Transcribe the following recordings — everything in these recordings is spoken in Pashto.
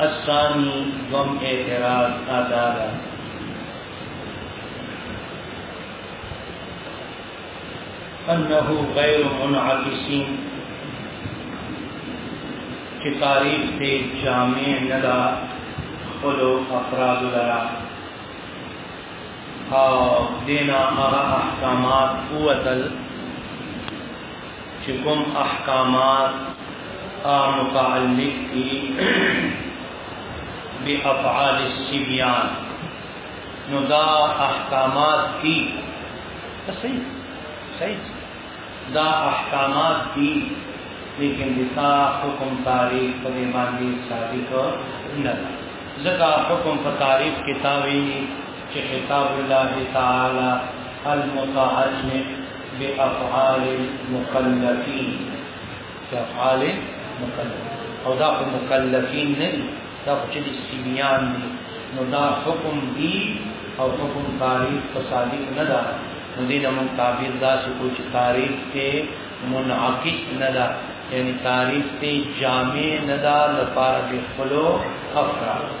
الثاني دوم اعتراض آدارا انه غیر منعکسین چې تاریخ دې جامع نه دا خپل افراد لرا او دینا هغه احکامات قوتل چې کوم احکامات متعلق دي بافعال السبيان نو دا احکامات دي صحیح صحیح دا احکامات دي لیکن دتا حکم تاریخ په دې باندې ثابت نه ده ځکه حکم په تاریخ کې تاویلي چې خطاب الله تعالی المتعلق بافعال المکلفین بافعال مکلف او دا خو مکلفین نه دي دا خو چې سیمیان دي نو دا حکم دی او حکم تعریف په صادق نه ده نو دې د مون تعبیر دا چې کو چې تعریف ته منعکس نه ده یعنی تعریف ته جامع نه ده لپاره د خپلو افراد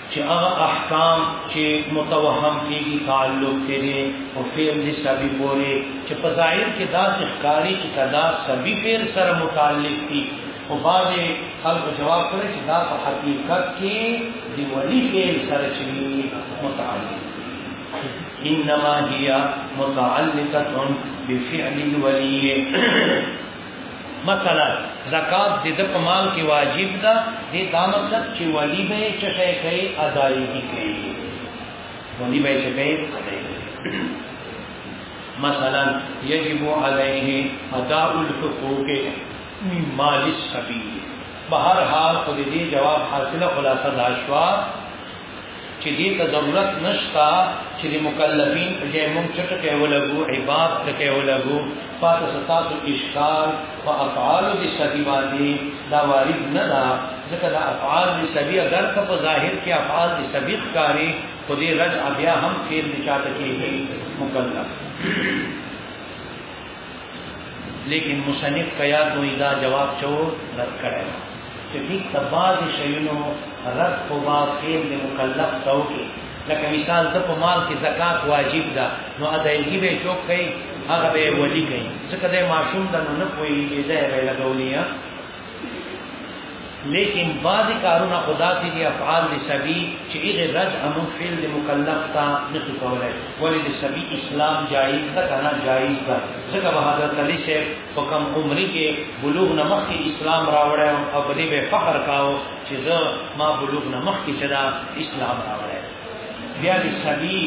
چې هغه احکام چې متوهم کېږي تعلق کې دي او فعل دې سبي پورې چې په ظاهر کې دا ښکاری چې کدا سبي فعل سره متعلق دي او باندې خلق جواب کړي چې دا په حقیقت کې دی ولی فعل سره چې متعلق انما هي متعلقه بفعل الولي مثلا زکات د د په مال کې واجب ده د دا مطلب چې ولی به چې شي کوي ادایي کوي ولی به چې کوي مثلا یجب علیه اداء الحقوق من مال السبیل بهر حال خو دې جواب حاصله خلاصه دا شوا چې دې ته ضرورت نشتا چې د مکلفین په ځای مونږ څه ټکی ولګو عباد ټکی ولګو پاتې ستاسو اشکال په افعال د سبي باندې دا وارد نه ده ځکه دا افعال د سبي اگر که په ظاهر کې افعال د سبي ښکاري خو دې رد بیا هم فعل د چاته کېږي مکلف لیکن مصنف کیا تو ادا جواب چو رد کرے گا چې ټیک د بعضې شیونو رد خو به فعل د مکلف ته وکړي لکه مثال د په مال کې زکات واجب ده نو ادایګي به څوک کوي هغه به ولي کوي ځکه د ماشوم د نو نه پوهېږي ځای به لګولي لیکن بعضی کارونه خدا سی دی افعال دی سبی چې ایغه رد امو فعل دی مکلف تا نسی کولای ولی دی سبی اسلام جائز تا کنا جائز تا ځکه به حضرت علی شیخ په کوم عمر کې بلوغ نه مخکې اسلام راوړی او په دې به فخر کاو چې زه ما بلوغ نه مخکې چې دا اسلام راوړی بیا دې سبي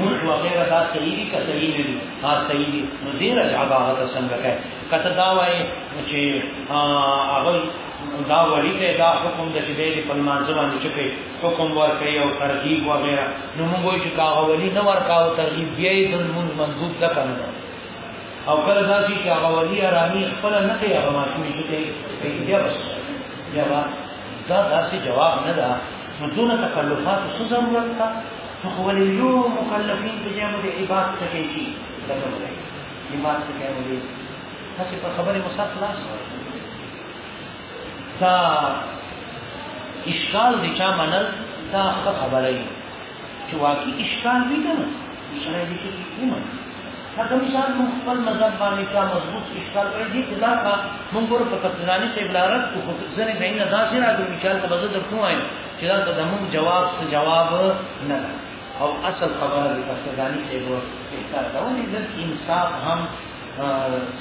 مونږ وغیرہ دا صحیح دي که صحیح نه دي ها صحیح دي نو دې راځه هغه ته څنګه کوي کته دا وایي چې هغه دا ولی ته دا حکم د چې دې په مانځه باندې چې حکم ورکړي او ترغیب وغیرہ نو موږ وایو چې کاغه ولی نه ورکاو ترغیب بیا یې د مونږ منظور ده کنه او کله دا چې هغه ولي آرامي خپل نه کوي هغه ماشوم چې کوي بیا بس بیا دا داسې جواب نه ده نو دون تکلفات څه ضرورت ده نو خو ولې یو مکلفین په جامه د عبادت ته کوي دا نه دی عبادت ته کوي تاسو په خبره مصاف لاس دا اشکال دي چا منل دا خبره چې واقعي اشکال وي که نه سره دې کې کومه هغه مثال موږ خپل مذهب باندې چا مضبوط اشکال کړی دی چې دا کا موږ ور په پتناني ته عبارت کو ځنې بین دا سي راځي مثال ته بزه درته وایم چې دا د موږ جواب څه جواب نه ده او اصل خبره د پتناني ته ور احتار دا ولې د انصاف هم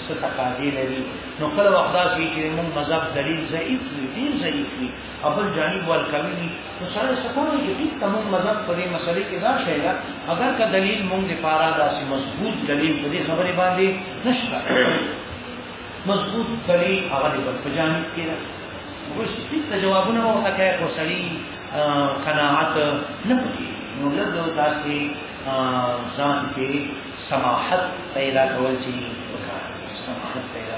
څه تقاضې لري نو کله وخت دا چې موږ مذهب دلیل ضعیف دی ضعیف دی ابل جانی بول کوي دي نو سره څه کوي چې ټیک تم مذهب په دې مسلې کې دا شی ده اگر کا دلیل مونږ د پارا داسې مضبوط دلیل په دې خبره باندې نشته مضبوط دلیل هغه د بجانی کې ده وګورئ چې څه جوابونه ورته کوي کو سړي قناعت نه پکې نو لږه تاسو ځان کې سماحت پیدا کول چې وکړئ سماحت پیدا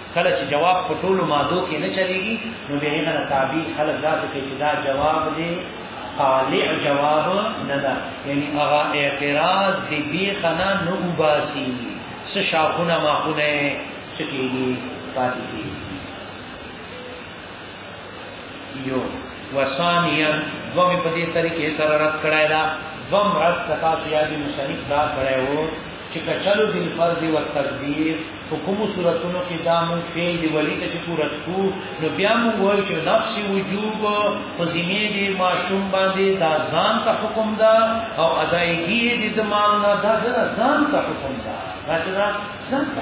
کله چې جواب په ټولو مادو کې نه چلیږي نو به هغه نه تعبیر خلک داسې کوي چې دا جواب دی طالع جواب نه ده یعنی هغه اعتراض دی بی خنا نه وباسي څه شاخونه ماخونه چکیږي پاتې کیږي یو وسانیا دو می پدی طریقې سره رد کړای دا دوم رد کتا سیادی مصنف دا کړای وو چې کچلو دل فرض او تقدیر حکم صورتونو کې دا مون فعل ولی ته پورا کو نو بیا مون وایو چې نفس وجوب په ذمه دي معصوم باندې دا ځان ته حکم دا او ادایګي دي زمان نه دا ځان ته حکم دا دا ځان ته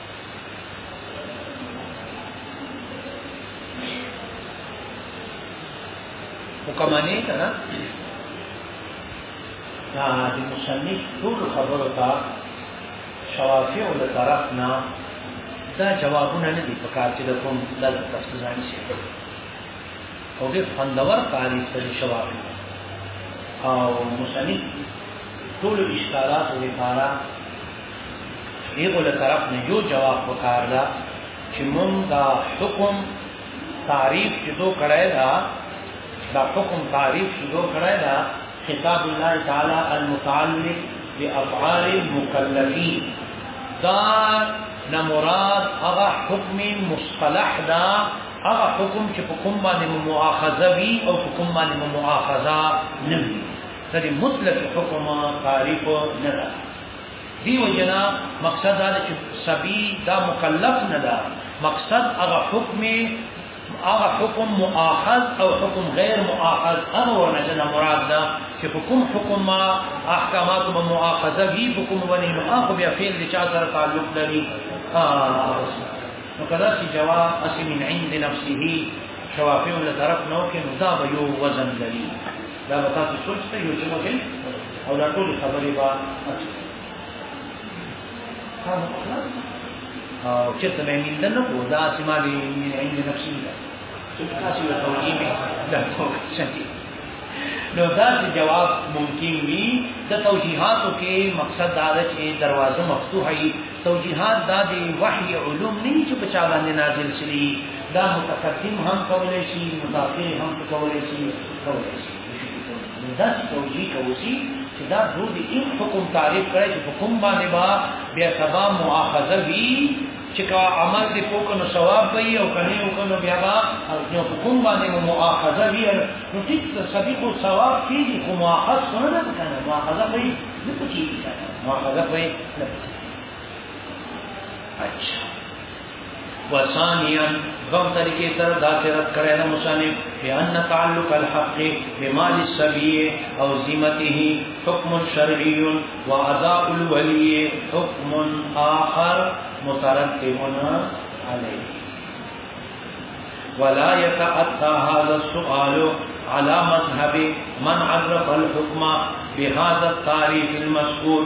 وکمانه کنا دا د مصنف ټول خبرو ته شوافی او طرف نه دا جوابونه نه دي پکار چې د کوم د تفسیرانی شي او دې فندور قاری سره شوافی او مصنف ټول اشارات لپاره دیغو له طرف نه یو جواب پکار ده چې مونږ دا حکم تعریف چې دو کړای دا دا حکم تعریف چې دو کړای دا خطاب الله تعالی المتعلق بافعال المكلفين دا نه مراد هغه حکم مصطلح دا هغه حکم چې په کوم باندې مؤاخذه وي او په کوم باندې مؤاخذه نه وي دا مطلق حکم تعریف نه ده دی وجنا مقصد دا چې سبي دا مکلف نه ده مقصد هغه حکم هغه حکم مؤاخذ او حکم غیر مؤاخذ هغه ورنه مراد ده چې حکم حکم ما احکامات به مؤاخذه وي حکم ونی نو هغه بیا فعل د چا سره تعلق لري نو کدا چې جواب اسی من عند نفسه شوافی له طرف نو کې نو دا به یو وزن لري دا به تاسو سوچ کوئ نو چې مهم او دا ټول خبرې به او چې ته مې مند نه کو دا چې ما دې عند نفسي ده چې تاسو له توجیه مې دا څوک شتي نو دا چې جواب ممکن وي د توجیهاتو کې مقصد دا ده چې دروازه مفتوح وي توجیهات دا دی وحي علوم نه چې په چا باندې نازل شي دا متقدم هم کولای شي متأخر هم کولای شي دا توجیه کوي چې دا دوی د یو حکم تعریف کړي چې حکم باندې با بیا سبا مؤاخذه وی چې کا عمل دې کوو نو ثواب وي او کني او کنو بیا با او نو حکم باندې مؤاخذه وی نو ټیک سبي کو ثواب کیږي خو مؤاخذه نه کنه مؤاخذه وي نه پکې مؤاخذه وي نه پکې اچھا وثانيا غم طریقے تر دا کرے نہ مصنف بان تعلق الحق بمال السبی او ذمته حكم شرعي واداء الولي حكم آخر مترتب عليه ولا يتأتى هذا السؤال على مذهب من عرف الحكم بهذا التعريف المذكور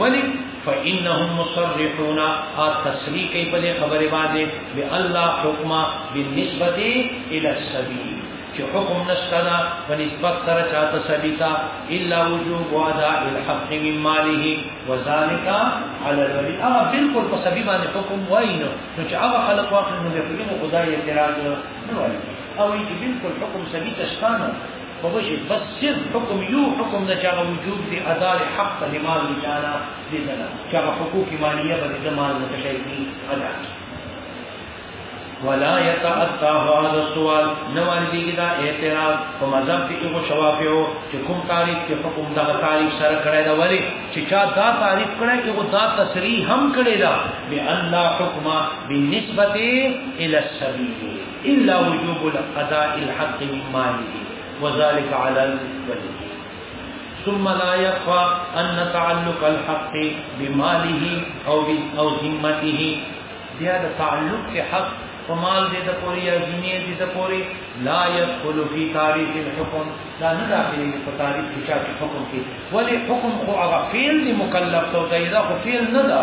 ولی فانهم مصرحون ا تصریح کوي په دې خبره باندې به الله حکم بالنسبه الى السبيل چې حکم نشته دا په نسبت سره چاته سبيتا الا وجوب واداء الحق من ماله وذلك على الولي هغه بالکل په سبي باندې حکم وای نو چې هغه خلق واخلي نو په خدای اعتراض نه وایي او یې بالکل حکم سبي تشتانه فوجي بس صرف حكم يو حكم ده چاغه وجود دي ادار حق لمال لجانا دي ده چاغه حقوق ماليه بده ده مال متشيدي ادا ولا يتعطى هذا السؤال نوال دي دا اعتراض په مذهب کې کوم شوافیو چې کوم تاریخ کې حکم دا تاریخ سره کړی دا ولی چې چا دا تاریخ کړی کې دا تصریح هم کړی دا بان لا حکم بالنسبه الى السبيل الا وجوب القضاء الحق من ماله وذلك على الولي ثم لا يخفى ان تعلق الحق بماله او او ذمته بیا د تعلق کې حق فمال دې د پوری یا ذمه دې د پوری لا يدخل في تاريخ الحكم دا نه داخلي په تاریخ کې چې حکم کې ولی حکم خو هغه فعل دی مکلف تو دا خو فعل نه ده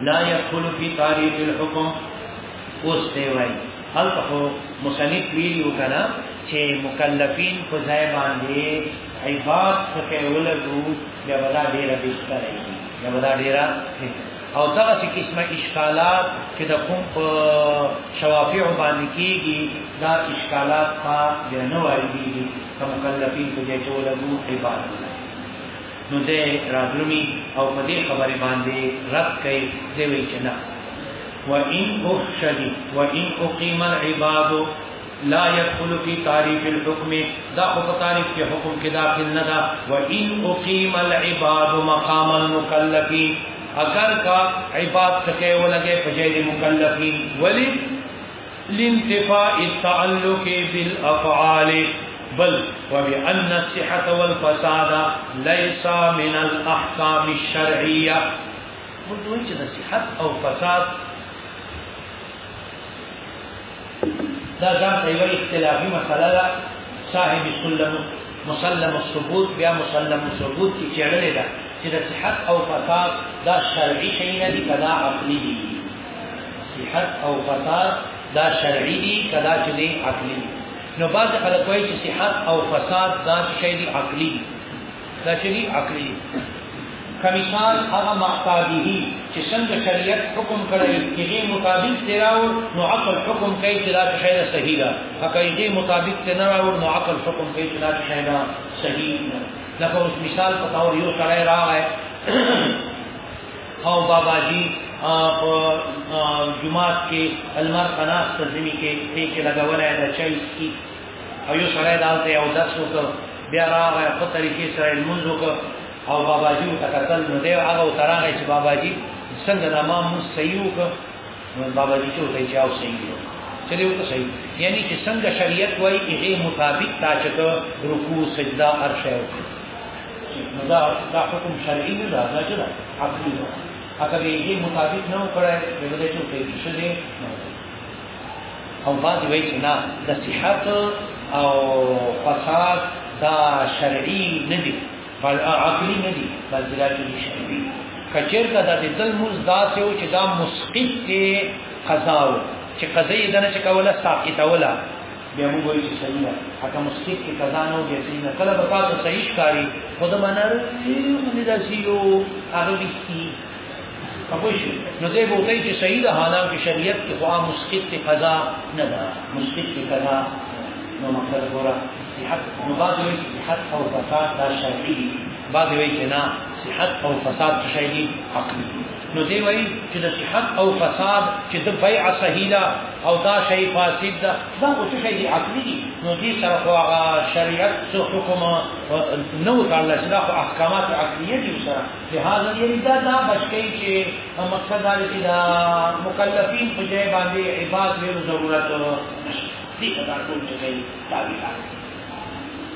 لا يدخل في تاريخ الحكم اوس دی وای هل په مصنف ویلو کنا چې مکلفین په ځای باندې عباد څخه ولګو بیا ودا ډیره بهتر دی بیا ودا ډیره او دا چې قسمه اشکالات چې د کوم په شوافیع باندې کیږي دا اشکالات په نه وایي چې مکلفین په دې ټول عبادت نو دی رادرومي او په دې خبرې باندې رد کوي دی وایي چې نه وان اخشدي وان اقيم العباد لا يدخل في تعريف الحكم دا خو په تعریف کې حکم کې داخل نه دا وان اقيم العباد مقام المكلف اگر کا عباد څخه ولګي په ځای مکلفي ولی لانتفاء التعلق بالافعال بل وبان الصحه والفساد ليس من الاحكام الشرعيه ورته چې د صحت او فساد دا ځان ته یو اختلافي مسله ده صاحب سلم مسلم الثبوت بیا مسلم الثبوت کی چړلې ده چې د صحت او فساد دا شرعي شي نه دي کدا عقلي دي صحت او فساد دا شرعي دي کدا چې دي عقلي نو بعض خلک وایي چې صحت او فساد دا شی دي عقلي دي دا شی دي عقلي دي کمیثال هغه معتادی چې څنګه شریعت حکم کړی هغه مطابق تیراو نو عقل حکم کوي چې دا شی ده صحیح ده هغه مطابق تیراو نو عقل حکم کوي چې دا شی ده صحیح ده لکه اوس مثال په تور یو سره راغی او بابا جی په جمعات کې المر قناص تزمی کې دې کې لګولای دا چای کی او یو سره دالته او درس وکړ بیا راغی په طریقې سره منځ وکړ او بابا جی ته کتل نو دی هغه ترانه چې بابا جی څنګه د امام مو صحیح وکړ نو بابا جی ته وایي چې او صحیح دی چې یو ته صحیح یعنی چې څنګه شریعت وایي هغه مطابق تا چې رکوع سجدا ارشه وکړي دا دا حکم شرعي نه دا دا چې دا عقلي ده اگر یې مطابق نه وکړای نو دې چې په دې شری او بعد وی چې نه د صحت او فساد دا شرعي نه دي بل عقلي نه دي بل دا چې شرعي کچیرته د دې دل موز داسې او چې دا مسقط کې قضا و چې قضیه دنه چې کوله ساقطه ولا بیا موږ وایو چې صحیح ده حتی مسکیت کې قضا نه وي صحیح نه کله به تاسو صحیح ښکاري خو د منر باندې داسې یو هغه ویستي پوښ نو دې به وایي چې صحیح ده حالانکه شریعت کې خو مسکیت کې قضا نه ده مسکیت کې قضا نو مطلب ګوره صحت نو بعض وایي چې صحت او فساد دا شرعي دي بعض وایي چې نه صحت او فساد شرعي عقلي نو دی وایي چې نصیحت او فساد چې د بیع صحیح ده او دا شی فاسد ده دا اوس شی دی عقلی دی نو دې سره خو هغه شریعت څو حکم نو تعالی چې دا خو احکامات عقلیه دي سره لہذا یې دا دا بچی چې مقصد دا دی دا مکلفین په ځای باندې عبادت له ضرورت دي دا ټول چې دی تعبیر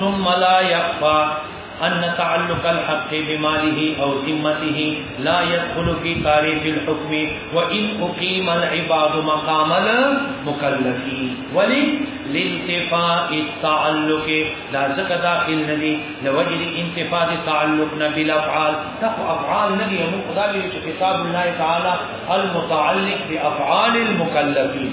ثم لا يخفى ان تعلق الحق بماله او ذمته لا يدخل في تعريف الحكم وان اقيم العباد مقام المكلف ولي لانتفاء التعلق لا زك داخل ندي لوجد انتفاء التعلق بالافعال تقو افعال ندي من یعنی خدا في كتاب الله تعالى المتعلق بافعال المكلفين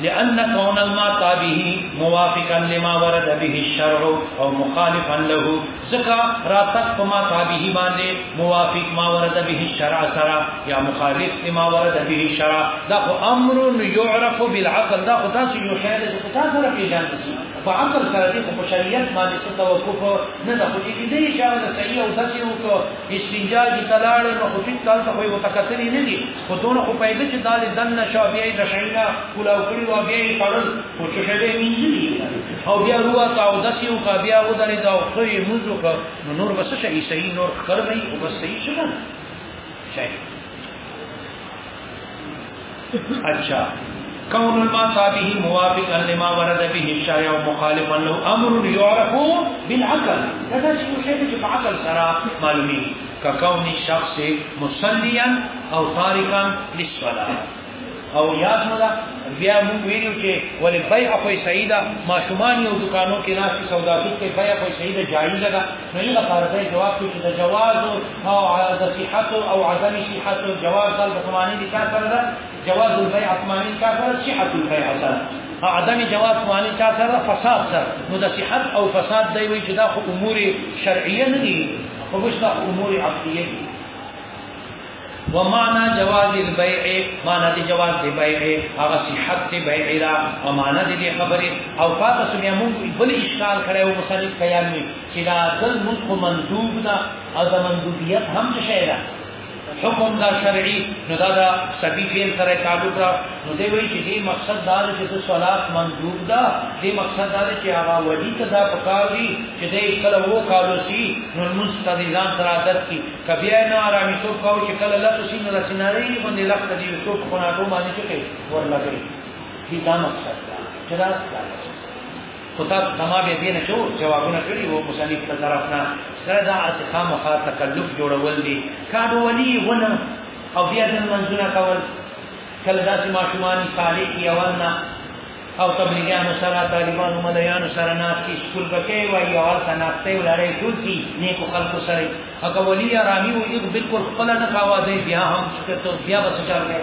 لأن كون الماء تابه موافقا لما ورد به الشرع او مخالفا له زکا راتق فما تابه باندې موافق ما ورد به الشرع سرا یا مخالف لما ورد به الشرع دا خو امر يعرف بالعقل دا خو تاسو یو شی ده خو تاسو را پیژاند په عقل سره دې په شریعت باندې څه توقف نه ده خو چې دې اشاره صحیح او داسې وکړو استنجا دي تلاړ نو خو ټیک کال ته وي وتکتري نه دي خو دونه خو پیدا چې دا د دننه شا بیا یې دشنګه کولاو کړي وه بیا یې تړل خو چې شی به یې مینځلي او بیا ووته او داسې یې وکړه بیا ودرېد او ښه یې لمونځ وکړه نو نور به څه شی عیسوي نور ښکر به یي خو بس صحیح شي که نه اچھا کون الماء صابه موافقا لما ورد به الشارع ومخالفا له امر يعرف بالعقل دا چې یو شی چې په عقل سره معلومي ککونی شخص مصلیا او تارکا للصلاه او یاد مو دا بیا مو ویلو چې ولې بیع خو سیدا ماشومان یو دکانو کې ناس سودا کوي چې بیع خو سیدا جایز ده نو یې لپاره دا جواب کې چې جواز او د صحت او عدم صحت جواز د زمانه دي کار سره ده جواز البيع اطمانی کا سره صحت البيع سره عدم جواز معنی چا سره فساد سره نو د صحت او فساد دی وی چې دا خو امور شرعیه نه دي فبشرا امور عقلیه ومعنى جواز البيع معنى دي جواز دي بيع هغه صحت دي بيع را ومعنى دي دي خبره او فات سمیا مونږ بل اشکال کړو او مصنف خیال می چې دا ذل ملک مندوب دا او مندوبیت هم څه شي حکم دا شرعي نو دا د سبي فعل سره تعلق را نو دی وایي چې دې مقصد دا دی چې صلات منظور ده دې مقصد دا دی چې هغه ولي ته دا پکار دي چې دې کله وو کالو سي نو مستدیزان سره عادت کی کبي نه آرامي تو کو چې کله لته سي نو رسناري باندې لخت دی تو خو نه ټو باندې چې ورلګي دې دا مقصد دا چې دا خو تاسو تمام یې دینه چې جوابونه کړی وو مصنف په طرف نه سره دا ارتقا مخه تکلف جوړول دي کانو ونی ونه او بیا د منځونه کول کله داسې ماشومان صالح کی اولنا او تبلیغیانو سره طالبانو مدیانو سره ناس کی سکول بکې وای او حالت ناشته ولري ټول کی نیکو خلکو سره هغه ولی رامی وي بالکل خپل نه کاوازې بیا هم چې ته بیا بسچار دی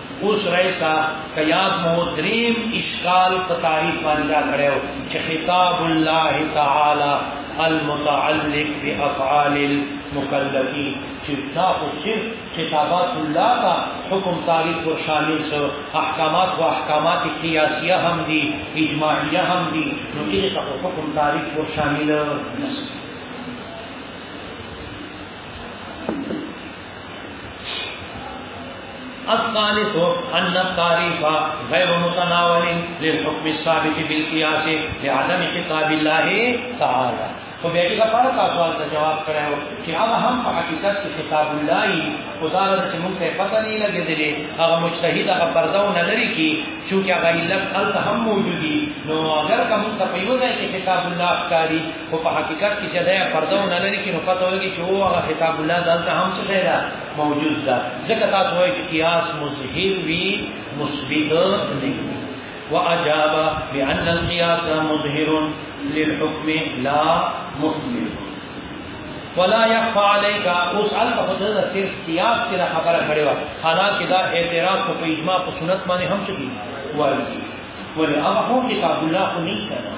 اوس رئیس صاحب که یاد مو دریم اشکال په تاریخ باندې دا کړی و چې خطاب الله تعالی المتعلق بافعال المکلفین چې دا خو صرف خطابات الله کا حکم تاریخ ور شامل سو احکامات او احکامات قیاسیه هم دي اجماعیه هم دي نو دې ته حکم تاریخ ور شامل نه الثالث أن التعريف غير متناول للحكم الثابت بالقياس لعدم خطاب الله تعالى خو بیا دې لپاره تاسو ته جواب کړو چې هغه هم په حقیقت کې خطاب الله ای خدا له چې موږ ته پته نه لګېدلې هغه مجتهد هغه پردو نه لري کې چې هغه علت ال هم موجودي نو اگر کوم ته په یو ځای کې خطاب الله کاری خو په حقیقت کې چې دا پرده نه لري کې نو پته ولګي چې هو هغه خطاب الله دلته هم څه دی دا موجود ده ځکه تاسو وایي چې قیاس مظهر وی مثبت دی واجاب بان القياس مظهر للحكم لا مثبت ولا يخفى عليك اوس الف خدای د تیر قیاس کې خبره کړې و حالانکه دا اعتراض په اجماع په سنت باندې هم څه دی ورته ولې هغه کتاب الله خو نه کړه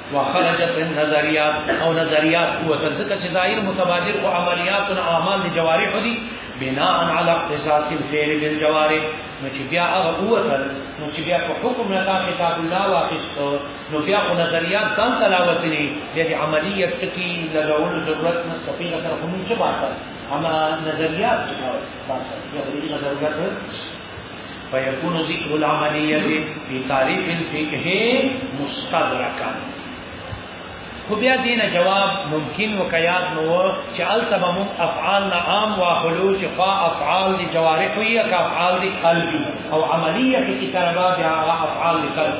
وخرجت النظریات او نظریات هو ځکه چې ظاهر متبادر او عملیات او اعمال د جوارح دي بناء على اختصاص الفعل بالجوارح نو چې بیا هغه ووتل نو چې بیا په حکم نه تا کتاب الله واخیستو نو بیا خو نظریات ځان ته راوتلي بیا د عملیت ټکي لګولو ضرورت نه سپینه طرف موږ څه باسه اما نظریات څه باسه بیا د نظریات فيكون ذكر العملية في تعريف الفقه مستدركا خو بیا دینه جواب ممکن و کیاد نو چې الته به موږ افعال نه عام واخلو چې خوا افعال دي جوارح وي او افعال دي قلبي او عملیه کې تربا بیا افعال دي قلب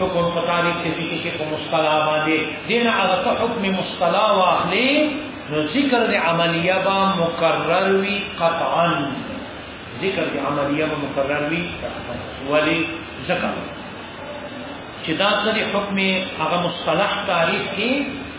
حکم په تاریخ کې ذکر کې په مصطلح باندې دین هغه ته حکم مصطلح واخلي نو ذکر د عملیه با مکرر وی قطعا ذکر د عملیه با مکرر وی ولی ذکر چې دا د حکم هغه مصطلح تاریخ کې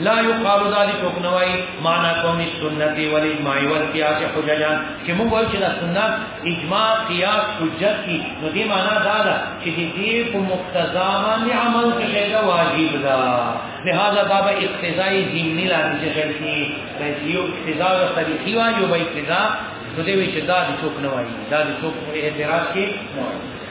لا يقال ذلك حكموي معنى قوم السنه والاجماع والقياس حججا چې موږ وایو چې دا سنت اجماع قياس حجت کی نو دې معنی دا ده چې دې په مقتضا باندې عمل کړي دا واجب ده لہذا دا به اقتضاء ذهني لاندې چې شي بس یو اقتضاء او طریقي وایو به اقتضاء نو دې وی چې دا د څوک نه وایي دا د څوک اعتراض کې نه وایي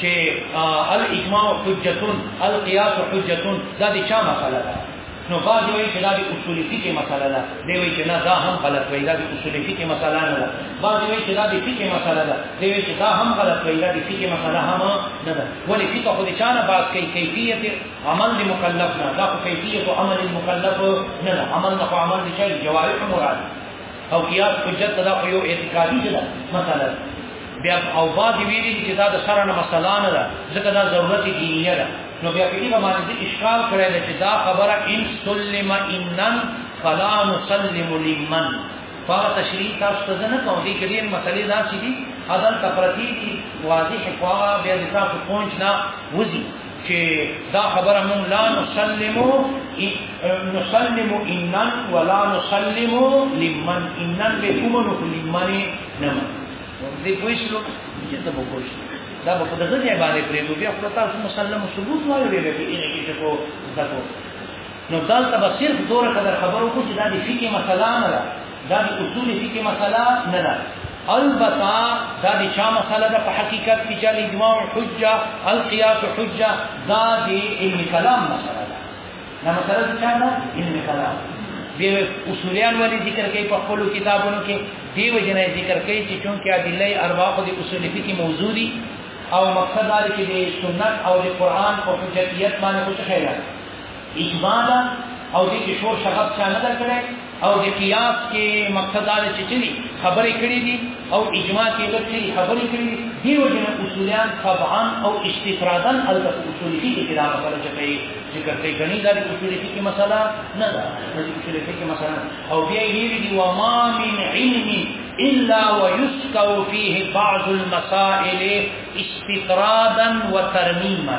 چې الاجماع حجه القياس حجه دا د چا مسله ده نو بعض وایي چې دا د اصول فقه مسله ده دی وایي چې نه دا هم غلط وایي دا د اصول فقه مسله نه ده بعض وایي چې دا د فقه مسله ده دی وایي چې دا هم غلط وایي دا د فقه مسله هم نه ده ولې فقه خو د چا نه بحث کوي کیفیت عمل د مکلف نه دا خو کیفیت عمل المکلف نه ده عمل نه خو عمل د چا جوارح مراد او قیاس حجت دا خو یو اعتقادي ده مسله بیا او بعد ویلي چې دا د سره نه مسله نه ده ځکه دا ضرورت دینیه ده نو بیا په دې باندې د اشکال کړی دی چې دا خبره ان سلم انن فلا نسلم لمن فهغه تشریح تاسو ته نه کوم دي کړي مسلې دا چې دي عدل تفرتی دي واضح خواغه بیا د تاسو پوهنځ نه وځي چې دا خبره مون لا نسلم نسلم انن ولا نسلم لمن انن به کومه نو لمن نه دې پوه شو چې څه به پوه شو دا به په دغه ځای باندې پرېږدو بیا خو تاسو مسلم ثبوت وایو دی چې اینه کې څه کو څه کو نو دلته به صرف دوره قدر خبرو کو چې دا د فقې مسله نه ده دا د اصول فقې مسله نه ده البته دا د چا مسله ده په حقیقت کې چې اجماع حجه القياس حجه دا د علم کلام مسله ده دا مسله د چا ده علم کلام دی اصولیان ولی ذکر کوي په خپل کتابونو کې دی وجنه ذکر کوي چې چونکه ادله اربع خو د اصول فقهي موضوع دي او مقصد دا دی چې د سنت او د قران او حجتیت باندې څه خیال اجماع او دې کې شور شغب چا نه درکړي او د قیاس کې مقصد دا چې چلی خبرې کړې دي او اجماع کې د چلی خبرې کړې دي دی وجنه اصولیان طبعا او استفرادا ال اصول فقه کې دا مسله چې کوي ذکر کوي غني دا اصول فقه کې مسله نه ده د اصول فقه کې مسله او بیا یې ویلي و ما من علم الا ويسكو فيه بعض المسائل استقرادا وترميما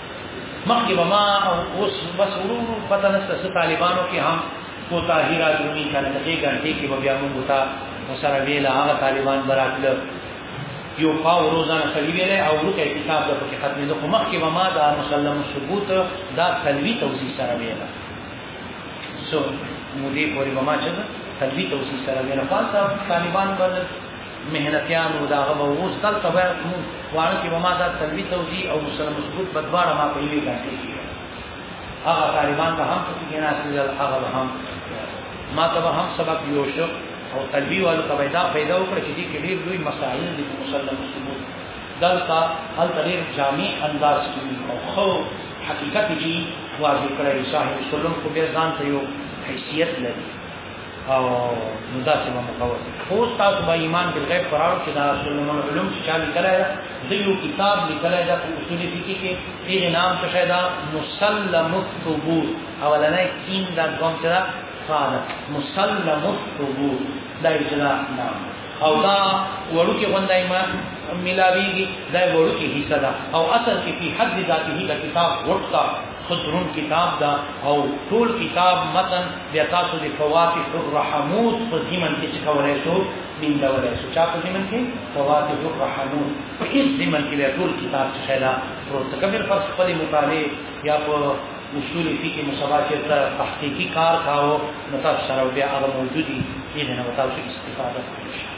مخکې به ما او اوس بس ورو ورو پته نشته څه طالبانو کې هم کوتاهي راځومي که نه د دې ګنټې کې به بیا موږ ته ورسره ویله هغه طالبان به راتله یو پا روزانه سړي ویله او وروسته کتاب به پکې ختمېده خو مخکې به ما دا مسلم ثبوت دا تلوي توضیح سره ویله څو مودې پورې به ما چې تلوي توضیح سره ویله خو هلته طالبان به مهنتیانو دا غو اوس تل ته وایي مو وانه کې ما دا تلوي توزي او مسلم مسعود بدواره ما په یوه ګټه کې هغه طالبان به هم پکې نه اصل هغه هم ما ته هم سبق یو شو او تلوي والو ته دا پیدا وکړ چې دې کې ډېر لوی مسائل دي مسلم مسعود دلته هل ډېر جامع انداز کې او خو حقیقت دي واضح کړی صاحب سلم کو به ځان ته یو حیثیت لري او نو داسې به مو کول خو تاسو به ایمان بالغیب پر اړه چې دا اصول من علوم چې چا لیکلی ده د یو کتاب لیکلی ده په اصول فقه کې هغې نام څه شی ده مسلم الثبوت اولنی سین دا دوم چې ده فعل مسلم الثبوت دا اجلا نام او دا وړوکې غونده ایمان ملاویږي دا وړوکې حصه ده او اصل کې په حد ذاته د کتاب ورته خطرون کتاب دا او ټول کتاب متن بیا تاسو د فواتح الرحموت په زمن کې څه کولای شو دین دا ولای شو چا په زمن کې فواتح الرحموت په هیڅ زمن کې بیا ټول کتاب څه خیلا پروت کبیر پر خپل مطالعه یا په اصول فقه مصبا چې تحقیقی کار کاو نو تاسو سره بیا هغه موجودی دې نه تاسو استفاده کوئ